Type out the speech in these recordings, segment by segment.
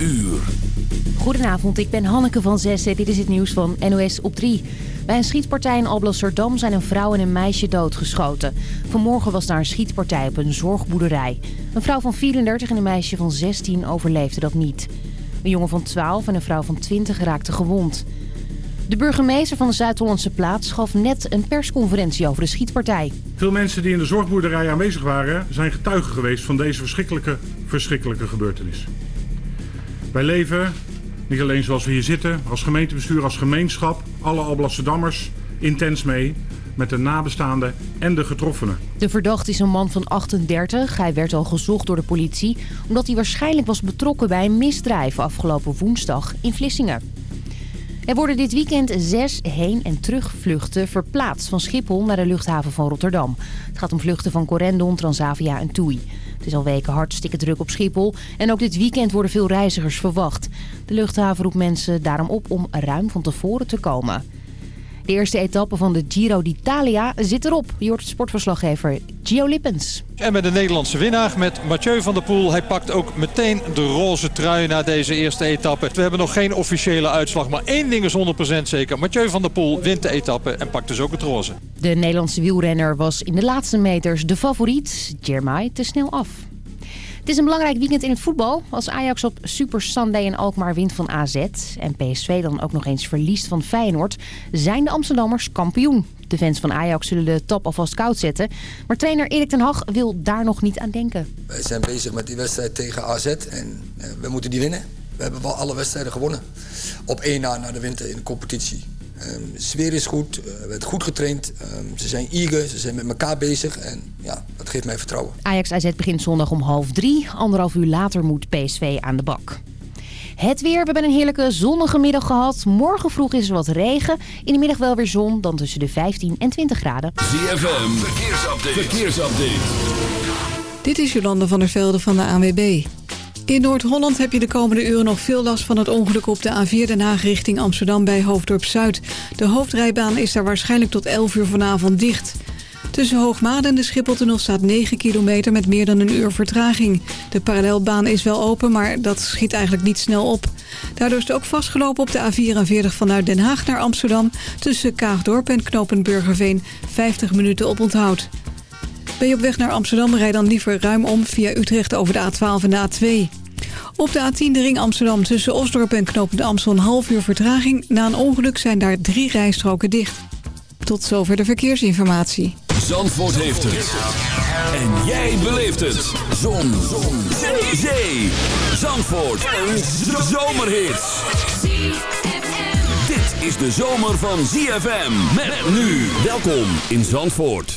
uur. Goedenavond, ik ben Hanneke van Zessen. Dit is het nieuws van NOS op 3. Bij een schietpartij in Alblasserdam zijn een vrouw en een meisje doodgeschoten. Vanmorgen was daar een schietpartij op een zorgboerderij. Een vrouw van 34 en een meisje van 16 overleefden dat niet. Een jongen van 12 en een vrouw van 20 raakten gewond. De burgemeester van de Zuid-Hollandse plaats gaf net een persconferentie over de schietpartij. Veel mensen die in de zorgboerderij aanwezig waren... zijn getuigen geweest van deze verschrikkelijke, verschrikkelijke gebeurtenis. Wij leven, niet alleen zoals we hier zitten, als gemeentebestuur, als gemeenschap... alle Alblasserdammers intens mee met de nabestaanden en de getroffenen. De verdachte is een man van 38. Hij werd al gezocht door de politie... omdat hij waarschijnlijk was betrokken bij een misdrijf afgelopen woensdag in Vlissingen. Er worden dit weekend zes heen- en terugvluchten verplaatst van Schiphol naar de luchthaven van Rotterdam. Het gaat om vluchten van Corendon, Transavia en TUI. Het is al weken hartstikke druk op Schiphol en ook dit weekend worden veel reizigers verwacht. De luchthaven roept mensen daarom op om ruim van tevoren te komen. De eerste etappe van de Giro d'Italia zit erop. Je hoort sportverslaggever Gio Lippens. En met de Nederlandse winnaar, met Mathieu van der Poel. Hij pakt ook meteen de roze trui na deze eerste etappe. We hebben nog geen officiële uitslag, maar één ding is 100% zeker. Mathieu van der Poel wint de etappe en pakt dus ook het roze. De Nederlandse wielrenner was in de laatste meters de favoriet. Jermai te snel af. Het is een belangrijk weekend in het voetbal. Als Ajax op Super Sunday in Alkmaar wint van AZ... en PSV dan ook nog eens verliest van Feyenoord... zijn de Amsterdammers kampioen. De fans van Ajax zullen de top alvast koud zetten. Maar trainer Erik ten Hag wil daar nog niet aan denken. Wij zijn bezig met die wedstrijd tegen AZ en eh, we moeten die winnen. We hebben wel alle wedstrijden gewonnen. Op één na naar de winter in de competitie. Um, de sfeer is goed, uh, werd goed getraind. Um, ze zijn eager, ze zijn met elkaar bezig. En ja, dat geeft mij vertrouwen. Ajax AZ begint zondag om half drie. Anderhalf uur later moet PSV aan de bak. Het weer. We hebben een heerlijke zonnige middag gehad. Morgen vroeg is er wat regen. In de middag wel weer zon. Dan tussen de 15 en 20 graden. ZFM. Verkeersupdate. Verkeersupdate. Dit is Jolande van der Velde van de ANWB. In Noord-Holland heb je de komende uren nog veel last van het ongeluk op de A4 Den Haag richting Amsterdam bij Hoofddorp Zuid. De hoofdrijbaan is daar waarschijnlijk tot 11 uur vanavond dicht. Tussen Hoogmade en de Schipholtunnel staat 9 kilometer met meer dan een uur vertraging. De parallelbaan is wel open, maar dat schiet eigenlijk niet snel op. Daardoor is het ook vastgelopen op de A44 vanuit Den Haag naar Amsterdam... tussen Kaagdorp en Knopenburgerveen 50 minuten op onthoud. Ben je op weg naar Amsterdam, rijd dan liever ruim om via Utrecht over de A12 en de A2. Op de A10 de ring Amsterdam tussen Osdorp en Knopende Amstel een half uur vertraging. Na een ongeluk zijn daar drie rijstroken dicht. Tot zover de verkeersinformatie. Zandvoort heeft het. En jij beleeft het. Zon. Zon. Zee. Zandvoort. Een zomerhit. Dit is de zomer van ZFM. Met nu. Welkom in Zandvoort.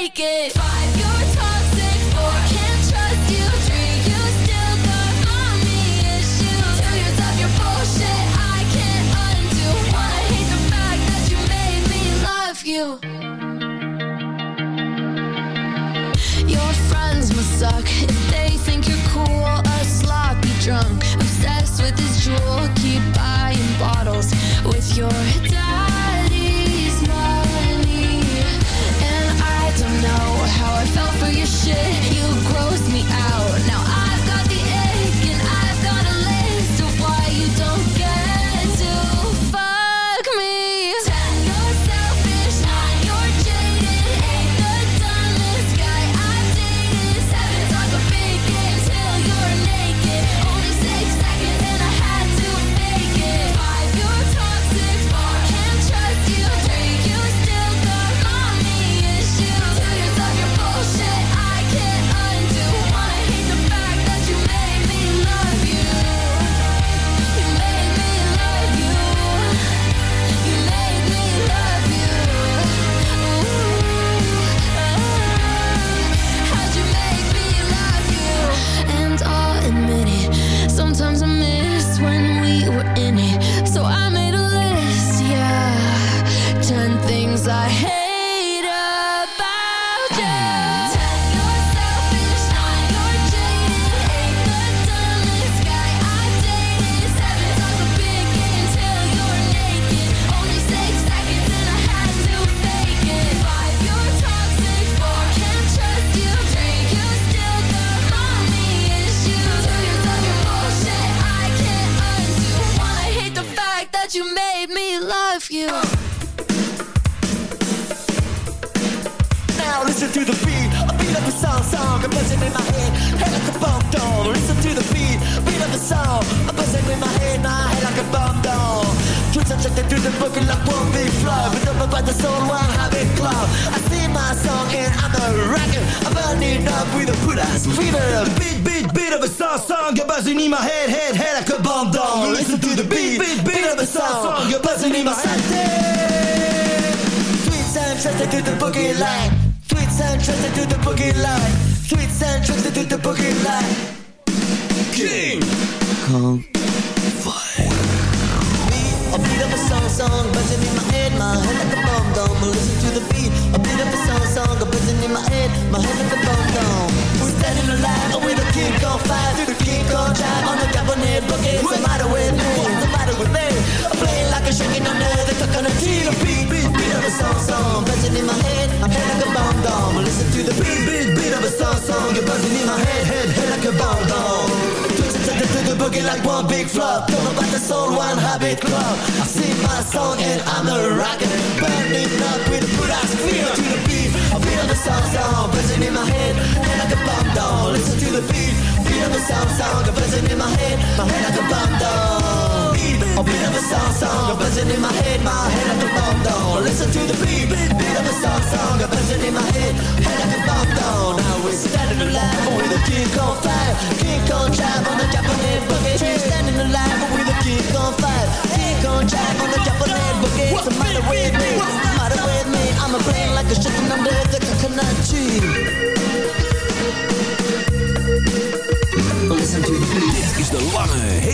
to fake it. Five, you're toxic. Four, can't trust you. Three, you still got mommy issues. Two, you're tough, you're bullshit. I can't undo. One, I hate the fact that you made me love you. Your friends must suck if they think you're cool. A sloppy drunk, beat song, a buzzing in my head, head like a bomb down. Listen to the beat, beat of a song, a buzzing in my head, my head like a bomb down. Twitch subjected to the book like one big flow, but up by the soul, one habit club. I sing my song and I'm a rocker, I'm burning up with a put ass fever. Beat, beat, beat of a song, song, a buzzing in my head, head, head like a bomb down. Listen to the beat, beat, beat of a song, song, a buzzing in my head. Sweet sound trusted to the boogie line. Sweet sound trusted to the boogie line. Sweet sound trusted to the boogie line. King Kong Fire. A beat of a song, song, buzzing in my head, my head like a bomb dome. Listen to the beat, a beat of a song, song, buzzing in my head, my head like a bomb dome. We're standing alive with a king on fire, the king on drive on the cabinet boogie. What's the matter with me? What's the matter with me? I'm playing like a shaking under the coconut tree. The beat, beat, beat of a song, song, buzzing in my head, bomb. Listen to the beat, beat, beat of a song, song, you're buzzing in my head, head, head like a bomb. Twisted to the boogie like one big flop. Don't know about the soul, one habit club. I sing my song and I'm a rocker. Burning up with a good ass feel to the beat. I feel the song song buzzing in my head, head like a bomb down. Listen to the beat, beat of a song song buzzing in my head, my head like a bomb down. Beat, a beat of a song song a buzzing in my head, my head like a bomb down. Listen to the beat, beat of a song song a buzzing in my head, head like a bomb down. Now we're standing alive with a king on fire, king on drive on the Japanese boogie. We're standing alive with a king on fire, king on drive on the Japanese boogie. What's the matter with me? What's the matter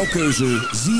Jouw keuze ZFM.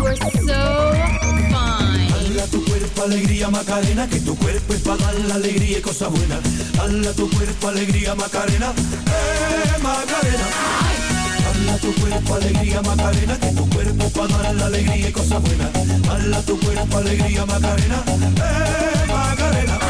Were so fine. Dala tu cuerpo alegría Macarena, que tu cuerpo es para dar la alegría y cosas buenas. Dala tu cuerpo alegría Macarena, eh Macarena. Dala tu cuerpo alegría Macarena, que tu cuerpo para dar la alegría y cosas buenas. Dala tu cuerpo alegría Macarena, eh Macarena.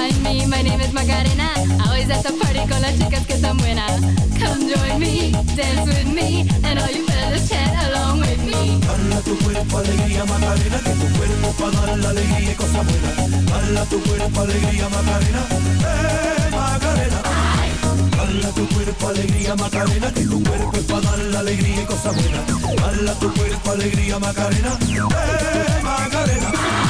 find me, my name is Macarena. Always at the party con las chicas que están buenas. Come join me, dance with me, and all you fellas chat along with me. Dala tu cuerpo alegría Macarena, que tu cuerpo para dar la alegría y cosas buenas. Dala tu cuerpo alegría Macarena, eh Macarena. Dala tu cuerpo alegría Macarena, que tu cuerpo es para dar la alegría y cosas buenas. Dala tu cuerpo alegría Macarena, eh Macarena.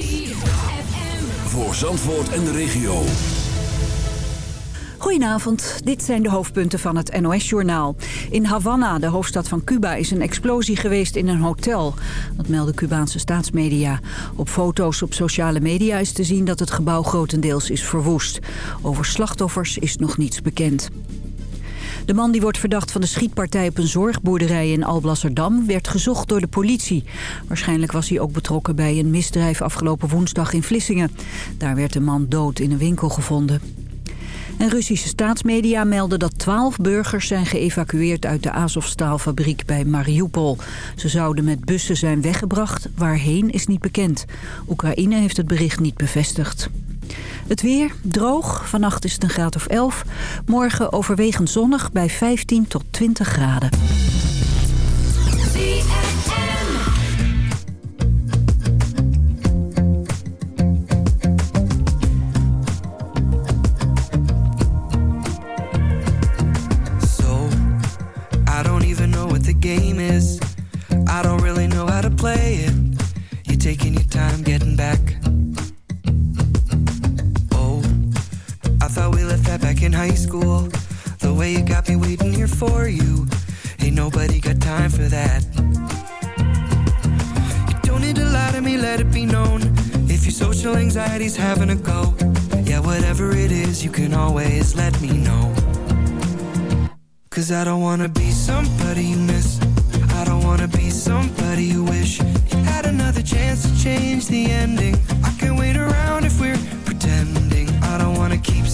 Voor Zandvoort en de regio. Goedenavond, dit zijn de hoofdpunten van het NOS-journaal. In Havana, de hoofdstad van Cuba, is een explosie geweest in een hotel. Dat melden Cubaanse staatsmedia. Op foto's op sociale media is te zien dat het gebouw grotendeels is verwoest. Over slachtoffers is nog niets bekend. De man die wordt verdacht van de schietpartij op een zorgboerderij in Alblasserdam werd gezocht door de politie. Waarschijnlijk was hij ook betrokken bij een misdrijf afgelopen woensdag in Vlissingen. Daar werd de man dood in een winkel gevonden. En Russische staatsmedia melden dat twaalf burgers zijn geëvacueerd uit de Azovstaalfabriek bij Mariupol. Ze zouden met bussen zijn weggebracht, waarheen is niet bekend. Oekraïne heeft het bericht niet bevestigd. Het weer, droog, vannacht is het een graad of 11. Morgen overwegend zonnig bij 15 tot 20 graden. I don't really know how to play it. Taking your time getting back. In high school. The way you got me waiting here for you. Ain't nobody got time for that. You don't need to lie to me, let it be known. If your social anxiety's having a go, yeah, whatever it is, you can always let me know. Cause I don't wanna be somebody you miss. I don't wanna be somebody you wish you had another chance to change the ending. I can't wait around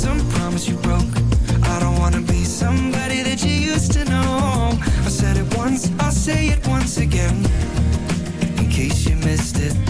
some promise you broke. I don't wanna be somebody that you used to know. I said it once, I'll say it once again. In case you missed it.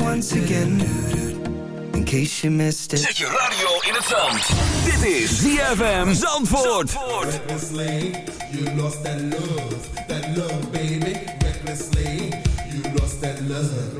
Once again. In case you missed it. Zet je radio in het zand. Dit is ZFM Zandvoort. Recklessly, you lost that love, that love, baby. Recklessly, you lost that love.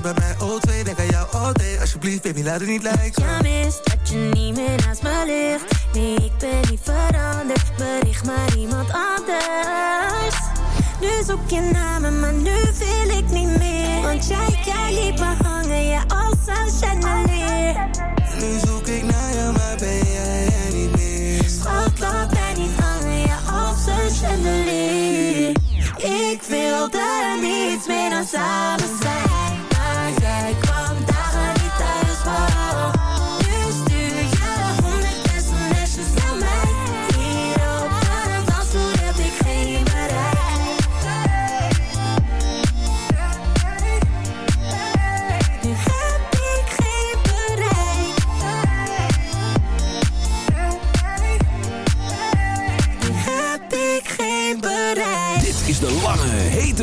bij mij O2, denk aan jou all day Alsjeblieft baby laat het niet lijken. Ja mis dat je niet meer naast me ligt. Nee ik ben niet veranderd. Bericht maar iemand anders. Nu zoek je namen maar nu wil ik niet meer. Want jij, jij liet me hangen Ja als een chandelier. Nu zoek ik naar jou maar ben jij er niet meer. Schat laat mij niet hangen Ja als een chandelier. Ik wil er niets meer dan samen zijn.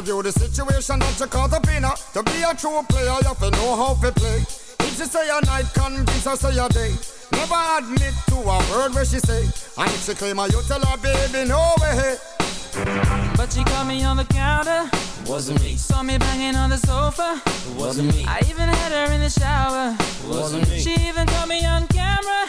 Just review the situation that you caught up in. To be a true player, you have to know how to play. If she say a night, convince her say a day. Never admit to a word where she say. And if she claim her, you tell her, baby, no way. But she caught me on the counter. Wasn't me. Saw me banging on the sofa. Wasn't me. I even had her in the shower. Wasn't me. She even caught me on camera.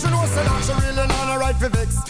She know say that she really not a right for vex.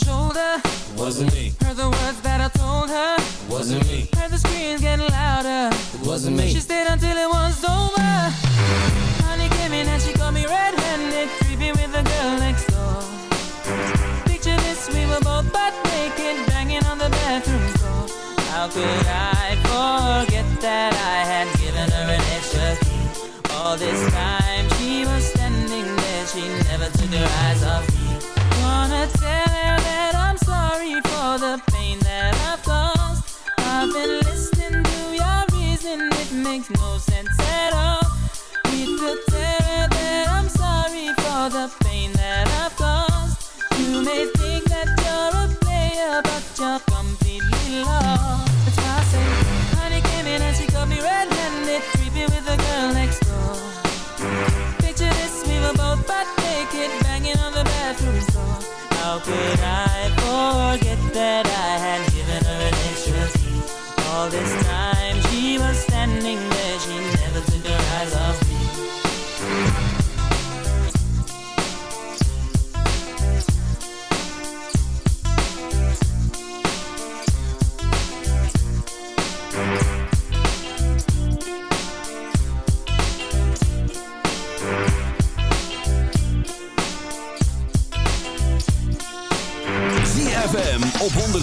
shoulder. Wasn't me. Heard the words that I told her. Wasn't me. Heard the screams getting louder. Wasn't me. She stayed until it was over. Honey came in and she got me red-handed, creepy with the girl next door. Picture this, we were both butt naked, banging on the bathroom floor. How could I forget that I had given her an extra key? All this time she was standing there, she never took her eyes off wanna tell her that I'm sorry for the pain that I've caused. I've been listening to your reason, it makes no sense at all. Tell her that I'm sorry for the pain that I've caused. You may think that you're a player, but you're could I forget that I had given her an extra teeth all this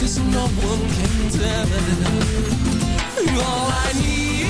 Cause no one can tell. All I need